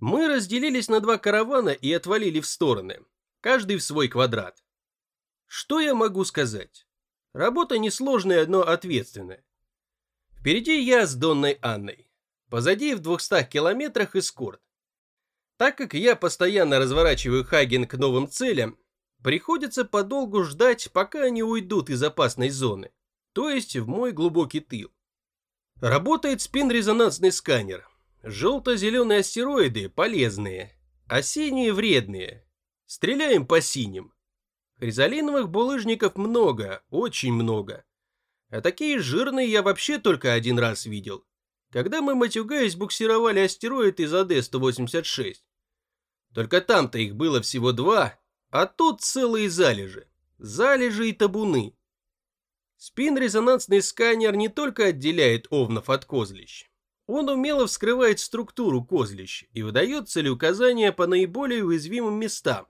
Мы разделились на два каравана и отвалили в стороны, каждый в свой квадрат. Что я могу сказать? Работа несложная, но ответственная. Впереди я с Донной Анной. Позади в 200 километрах эскорт. Так как я постоянно разворачиваю Хаген к новым целям, приходится подолгу ждать, пока они уйдут из опасной зоны, то есть в мой глубокий тыл. Работает спин-резонансный сканер. Желто-зеленые астероиды полезные, а синие вредные. Стреляем по синим. Хризалиновых булыжников много, очень много. А такие жирные я вообще только один раз видел. Когда мы, матюгаясь, буксировали астероид из АД-186. Только там-то их было всего два, а тут целые залежи. Залежи и табуны. Спин-резонансный сканер не только отделяет овнов от козлищ. Он умело вскрывает структуру козлищ и выдает целеуказания по наиболее уязвимым местам,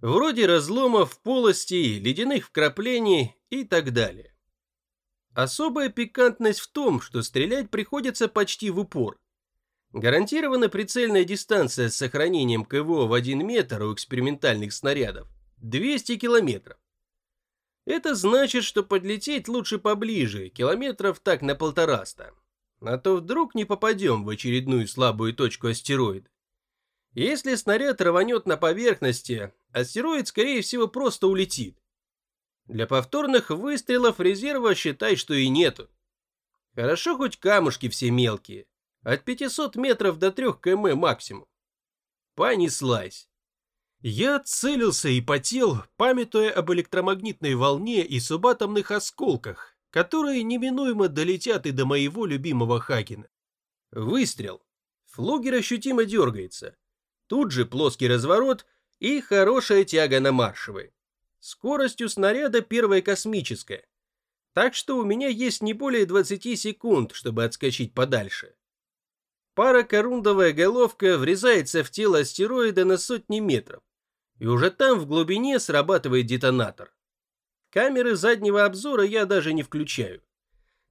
вроде разломов, полостей, ледяных вкраплений и так далее. Особая пикантность в том, что стрелять приходится почти в упор. Гарантирована прицельная дистанция с сохранением КВО в 1 метр у экспериментальных снарядов – 200 километров. Это значит, что подлететь лучше поближе, километров так на полтораста. А то вдруг не попадем в очередную слабую точку астероида. Если снаряд рванет на поверхности, астероид, скорее всего, просто улетит. Для повторных выстрелов резерва считай, что и нету. Хорошо хоть камушки все мелкие. От 500 метров до 3 км максимум. Понеслась. Я целился и потел, памятуя об электромагнитной волне и субатомных осколках, которые неминуемо долетят и до моего любимого Хакена. Выстрел. Флугер ощутимо дергается. Тут же плоский разворот и хорошая тяга на маршевой. Скоростью снаряда первая космическая. Так что у меня есть не более 20 секунд, чтобы отскочить подальше. Паракорундовая головка врезается в тело астероида на сотни метров, и уже там в глубине срабатывает детонатор. Камеры заднего обзора я даже не включаю.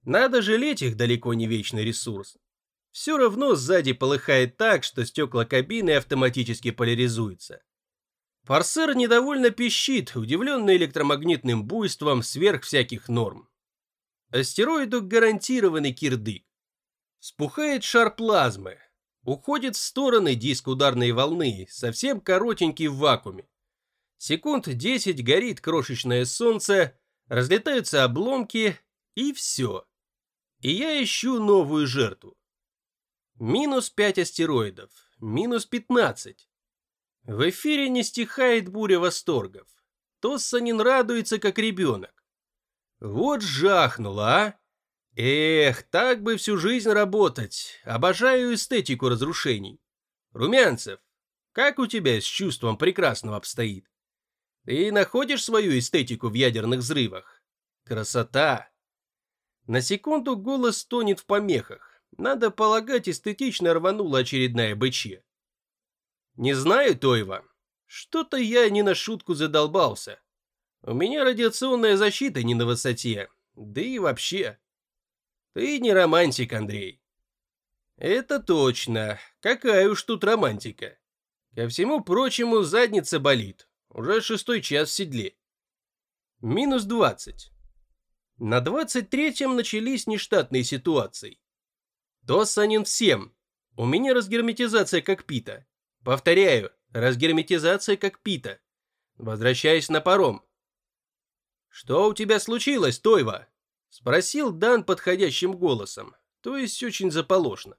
Надо жалеть их далеко не вечный ресурс. Все равно сзади полыхает так, что стекла кабины автоматически поляризуются. Форсер недовольно пищит, удивленный электромагнитным буйством сверх всяких норм. Астероиду гарантированный кирдык. Спухает шар плазмы. Уходит в стороны диск ударной волны, совсем коротенький в вакууме. Секунд 10 горит крошечное солнце, разлетаются обломки, и все. И я ищу новую жертву. Минус 5 астероидов, минус 15. В эфире не стихает буря восторгов. Тоссанин радуется, как ребенок. Вот жахнуло, а! Эх, так бы всю жизнь работать. Обожаю эстетику разрушений. Румянцев, как у тебя с чувством прекрасного обстоит? Ты находишь свою эстетику в ядерных взрывах? Красота! На секунду голос тонет в помехах. Надо полагать, эстетично рванула очередная бычья. Не знаю, Тойва. Что-то я не на шутку задолбался. У меня радиационная защита не на высоте. Да и вообще. Ты не романтик, Андрей. Это точно. Какая уж тут романтика. Ко всему прочему, задница болит. Уже шестой час в седле. Минус двадцать. На двадцать третьем начались нештатные ситуации. Тоссанин всем. У меня разгерметизация как пита. Повторяю, разгерметизация как пита. Возвращаясь на паром. Что у тебя случилось, Тойва? Спросил Дан подходящим голосом, то есть очень заполошно.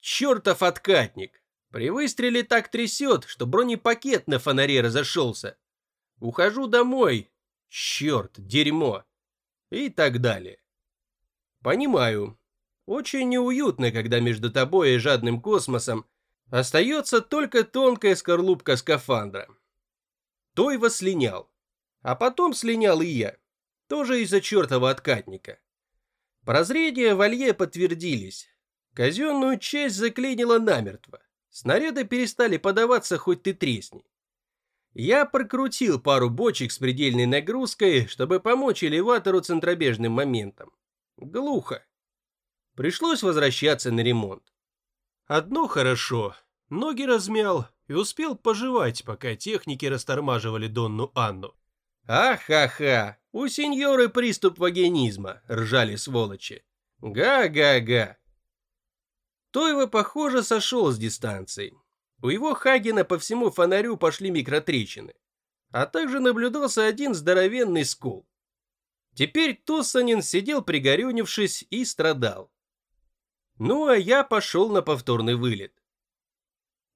Чертов откатник. При выстреле так трясет, что бронепакет на фонаре разошелся. Ухожу домой. Черт, дерьмо. И так далее. Понимаю, очень неуютно, когда между тобой и жадным космосом остается только тонкая скорлупка скафандра. Тойва слинял. А потом слинял и я. Тоже из-за чертова откатника. Прозрения в Алье подтвердились. Казенную часть заклинило намертво. Снаряды перестали подаваться, хоть ты тресни. Я прокрутил пару бочек с предельной нагрузкой, чтобы помочь элеватору центробежным моментом. Глухо. Пришлось возвращаться на ремонт. Одно хорошо. ноги размял и успел пожевать, пока техники растормаживали Донну Анну. «Ах-ха-ха! У сеньоры приступ вагинизма!» — ржали сволочи. «Га-га-га!» Тойва, похоже, сошел с дистанции. У его Хагена по всему фонарю пошли микротрещины, а также наблюдался один здоровенный скул. Теперь Туссанин сидел пригорюнившись и страдал. Ну а я пошел на повторный вылет.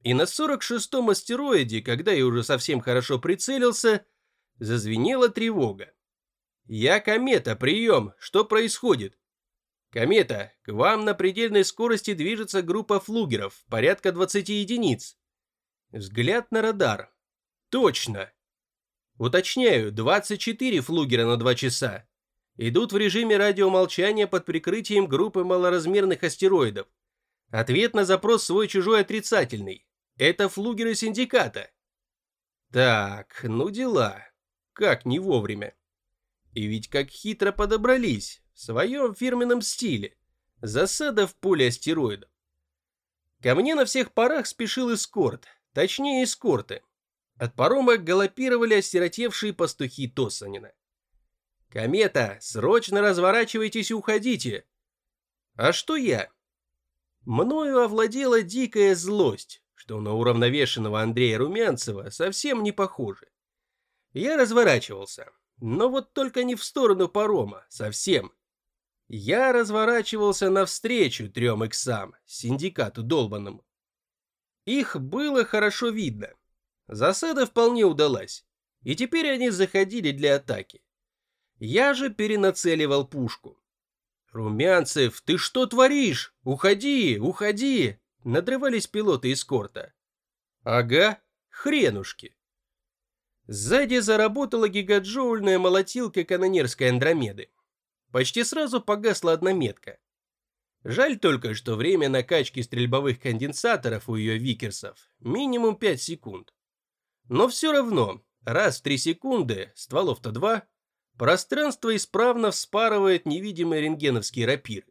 И на 46-м астероиде, когда я уже совсем хорошо прицелился, зазвенела тревога. «Я комета, прием! Что происходит?» «Комета, к вам на предельной скорости движется группа флугеров, порядка 20 единиц». Взгляд на радар. «Точно!» Уточняю, 24 флугера на 2 часа. Идут в режиме радиомолчания под прикрытием группы малоразмерных астероидов. Ответ на запрос свой-чужой отрицательный. Это флугеры синдиката. Так, ну дела. Как не вовремя. И ведь как хитро подобрались, своем фирменном стиле. Засада в поле астероидов. Ко мне на всех парах спешил эскорт, точнее эскорты. От парома галопировали осиротевшие пастухи Тоссанина. «Комета, срочно разворачивайтесь и уходите!» А что я? Мною овладела дикая злость, что на уравновешенного Андрея Румянцева совсем не похоже. Я разворачивался, но вот только не в сторону парома, совсем. Я разворачивался навстречу трем иксам, синдикату долбанному. Их было хорошо видно. Засада вполне удалась, и теперь они заходили для атаки. Я же перенацеливал пушку. «Румянцев, ты что творишь? Уходи, уходи!» Надрывались пилоты эскорта. «Ага, хренушки!» Сзади заработала гигаджоульная молотилка канонерской Андромеды. Почти сразу погасла одна метка. Жаль только, что время накачки стрельбовых конденсаторов у ее викерсов минимум 5 секунд. Но все равно, раз в 3 секунды, стволов-то 2, пространство исправно вспарывает невидимые рентгеновские рапиры.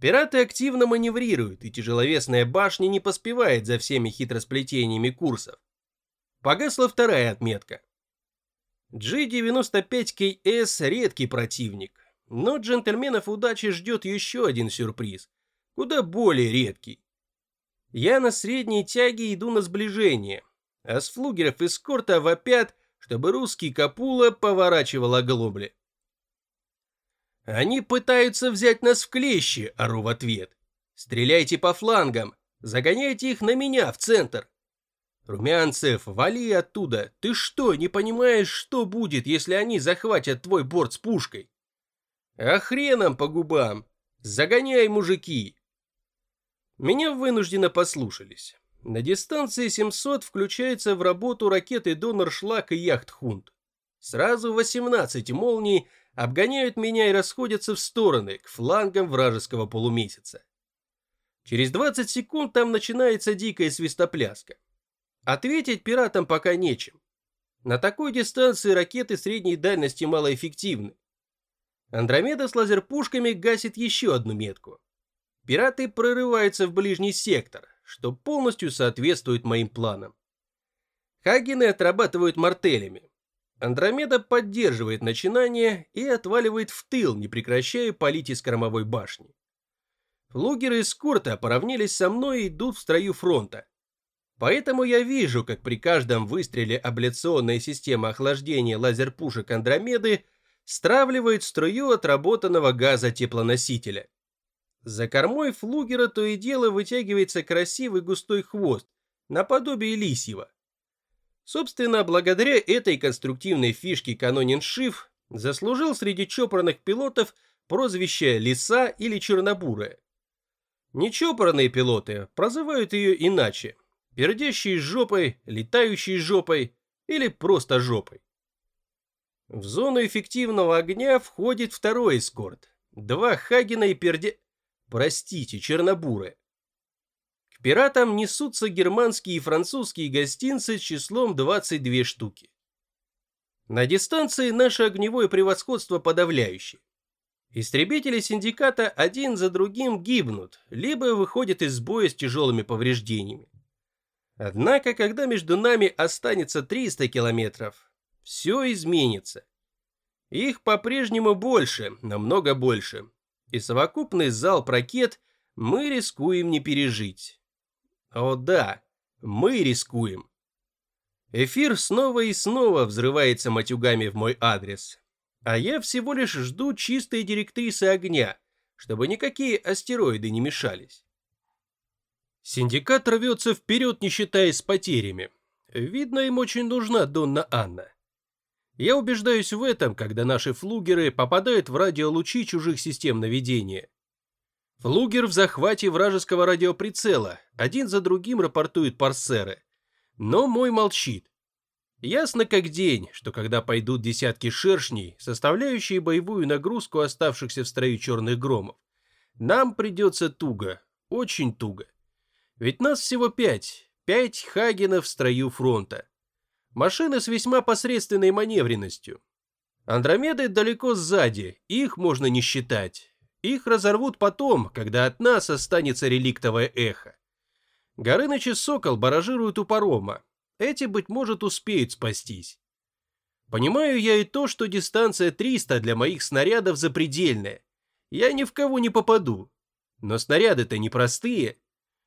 Пираты активно маневрируют, и тяжеловесная башня не поспевает за всеми хитросплетениями курсов. Погасла вторая отметка. G95KS редкий противник, но джентльменов удачи ждет еще один сюрприз, куда более редкий. Я на средней тяге иду на сближение, а с флугеров эскорта вопят, чтобы русский Капула поворачивал оглобли. «Они пытаются взять нас в клещи», — ору в ответ. «Стреляйте по флангам, загоняйте их на меня в центр». «Румянцев, вали оттуда! Ты что, не понимаешь, что будет, если они захватят твой борт с пушкой?» «А хреном по губам! Загоняй, мужики!» Меня вынужденно послушались. На дистанции 700 включается в работу ракеты «Донор Шлак» и яхт «Хунт». Сразу 18 молний обгоняют меня и расходятся в стороны, к флангам вражеского полумесяца. Через 20 секунд там начинается дикая свистопляска. Ответить пиратам пока нечем. На такой дистанции ракеты средней дальности малоэффективны. Андромеда с лазерпушками гасит еще одну метку. Пираты прорываются в ближний сектор, что полностью соответствует моим планам. Хагены отрабатывают мартелями. Андромеда поддерживает начинание и отваливает в тыл, не прекращая палить из кормовой башни. Флугеры из Курта поравнялись со мной и идут в строю фронта. Поэтому я вижу, как при каждом выстреле абляционная система охлаждения лазерпушек Андромеды стравливает струю отработанного газа теплоносителя. За кормой флугера то и дело вытягивается красивый густой хвост, наподобие лисьего. Собственно, благодаря этой конструктивной фишке Канонин Шиф заслужил среди чопорных пилотов прозвище «Лиса» или «Чернобурая». Нечопорные пилоты прозывают ее иначе – пердящей жопой, летающей жопой или просто жопой. В зону эффективного огня входит второй эскорт. Два Хагена и перде... Простите, чернобуры. К пиратам несутся германские и французские гостинцы с числом 22 штуки. На дистанции наше огневое превосходство подавляющее. Истребители синдиката один за другим гибнут, либо выходят из боя с тяжелыми повреждениями. Однако, когда между нами останется 300 километров, все изменится. Их по-прежнему больше, намного больше. И совокупный залп ракет мы рискуем не пережить. О да, мы рискуем. Эфир снова и снова взрывается матюгами в мой адрес. А я всего лишь жду чистой директрисы огня, чтобы никакие астероиды не мешались. Синдикат рвется вперед, не считаясь с потерями. Видно, им очень нужна Донна Анна. Я убеждаюсь в этом, когда наши флуггеры попадают в радиолучи чужих систем наведения. Флугер в захвате вражеского радиоприцела, один за другим рапортуют парсеры. Но мой молчит. Ясно как день, что когда пойдут десятки шершней, составляющие боевую нагрузку оставшихся в строю черных громов, нам придется туго, очень туго. Ведь нас всего пять, пять Хагенов в строю фронта. Машины с весьма посредственной маневренностью. Андромеды далеко сзади, их можно не считать. Их разорвут потом, когда от нас останется реликтовое эхо. Горыныч и Сокол баражируют у парома. Эти, быть может, успеют спастись. Понимаю я и то, что дистанция 300 для моих снарядов запредельная. Я ни в кого не попаду. Но снаряды-то непростые.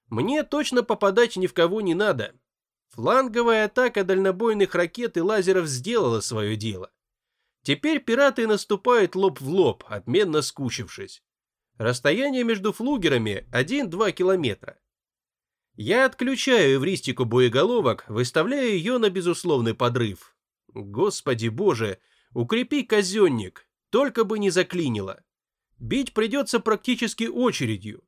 Мне точно попадать ни в кого не надо. Фланговая атака дальнобойных ракет и лазеров сделала свое дело. Теперь пираты наступают лоб в лоб, отменно скучившись. Расстояние между флугерами 1-2 километра. Я отключаю эвристику боеголовок, выставляя ее на безусловный подрыв. Господи боже, укрепи казенник, только бы не заклинило. Бить придется практически очередью.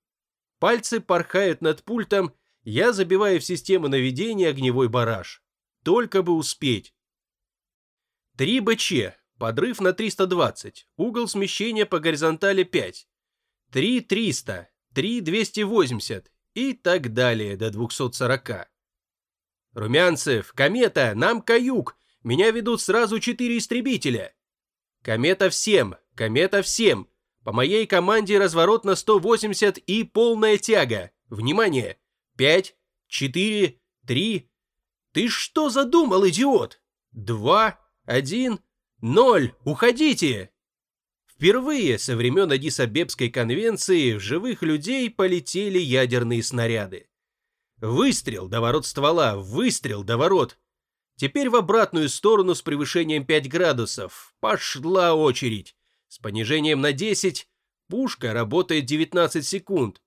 Пальцы порхают над пультом, я забиваю в систему наведения огневой бараж. Только бы успеть. 3 БЧ, подрыв на 320, угол смещения по горизонтали 5. 3 300, 3 280 и так далее до 240. Румянцев, комета, нам каюк, меня ведут сразу четыре истребителя. Комета всем, комета всем. По моей команде разворот на 180 и полная тяга. Внимание! Пять, четыре, три. Ты что задумал, идиот? Два, один, ноль. Уходите! Впервые со времен Адис-Абебской конвенции в живых людей полетели ядерные снаряды. Выстрел до ворот ствола, выстрел до ворот. Теперь в обратную сторону с превышением 5 градусов. Пошла очередь. С понижением на 10 пушка работает 19 секунд.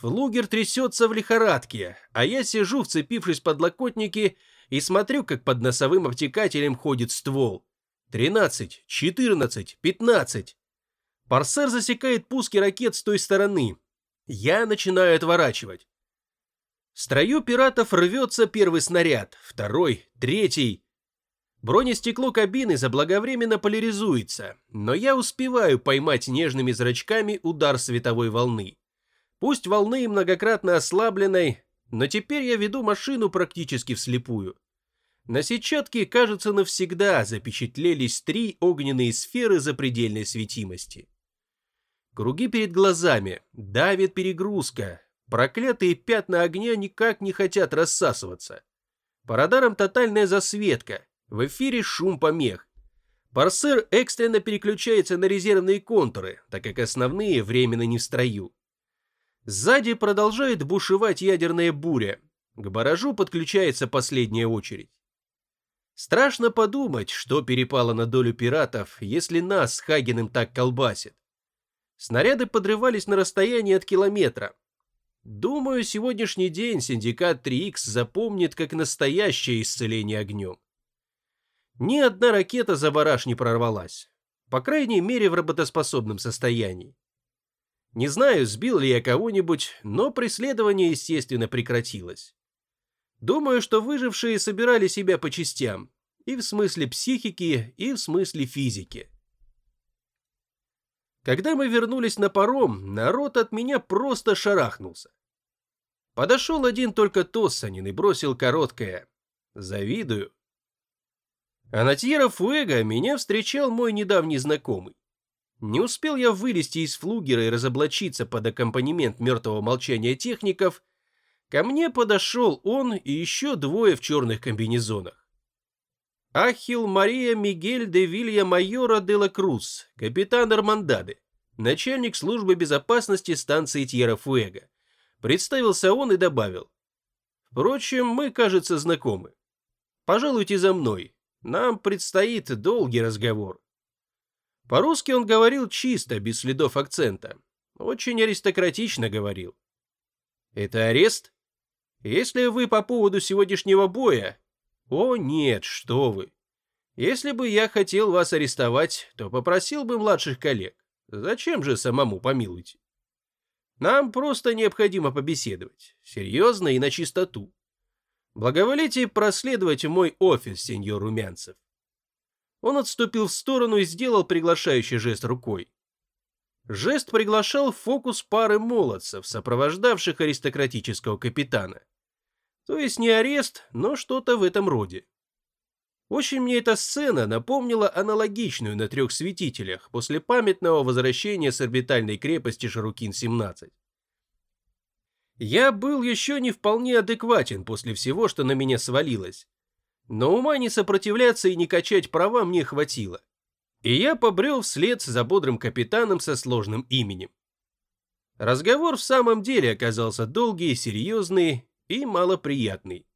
Флугер трясется в лихорадке, а я сижу, вцепившись в подлокотники, и смотрю, как под носовым обтекателем ходит ствол. 13, 14, 15. Парсер засекает пуски ракет с той стороны. Я начинаю отворачивать. В строю пиратов рвется первый снаряд, второй, третий. Бронестекло кабины заблаговременно поляризуется, но я успеваю поймать нежными зрачками удар световой волны. Пусть волны многократно ослабленной, но теперь я веду машину практически вслепую. На сетчатке, кажется, навсегда запечатлелись три огненные сферы запредельной светимости. Круги перед глазами, давит перегрузка, проклятые пятна огня никак не хотят рассасываться. По радарам тотальная засветка, в эфире шум помех. Парсер экстренно переключается на резервные контуры, так как основные временно не в строю. Сзади продолжает бушевать ядерная буря. К баражу подключается последняя очередь. Страшно подумать, что перепало на долю пиратов, если нас с Хагеном так колбасит. Снаряды подрывались на расстоянии от километра. Думаю, сегодняшний день Синдикат 3Х запомнит как настоящее исцеление огнем. Ни одна ракета за барраж не прорвалась. По крайней мере, в работоспособном состоянии. Не знаю, сбил ли я кого-нибудь, но преследование, естественно, прекратилось. Думаю, что выжившие собирали себя по частям, и в смысле психики, и в смысле физики. Когда мы вернулись на паром, народ от меня просто шарахнулся. Подошел один только Тоссанин и бросил короткое «Завидую». А на Тьера Фуэго меня встречал мой недавний знакомый. Не успел я вылезти из флугера и разоблачиться под аккомпанемент мертвого молчания техников, Ко мне подошел он и еще двое в черных комбинезонах. Ахил Мария Мигель де Вилья Майора де ла Круз, капитан Армандады, начальник службы безопасности станции Тьерра-Фуэго. Представился он и добавил. Впрочем, мы, кажется, знакомы. Пожалуйте за мной. Нам предстоит долгий разговор. По-русски он говорил чисто, без следов акцента. Очень аристократично говорил. Это арест? Если вы по поводу сегодняшнего боя... О, нет, что вы. Если бы я хотел вас арестовать, то попросил бы младших коллег. Зачем же самому помилуйте? Нам просто необходимо побеседовать. Серьезно и на чистоту. Благоволите проследовать в мой офис, сеньор Румянцев. Он отступил в сторону и сделал приглашающий жест рукой. Жест приглашал в фокус пары молодцев, сопровождавших аристократического капитана. То есть не арест, но что-то в этом роде. Очень мне эта сцена напомнила аналогичную на трех святителях после памятного возвращения с орбитальной крепости Шарукин-17. Я был еще не вполне адекватен после всего, что на меня свалилось. Но ума не сопротивляться и не качать права мне хватило. И я побрел вслед за бодрым капитаном со сложным именем. Разговор в самом деле оказался долгий, серьезный и малоприятный.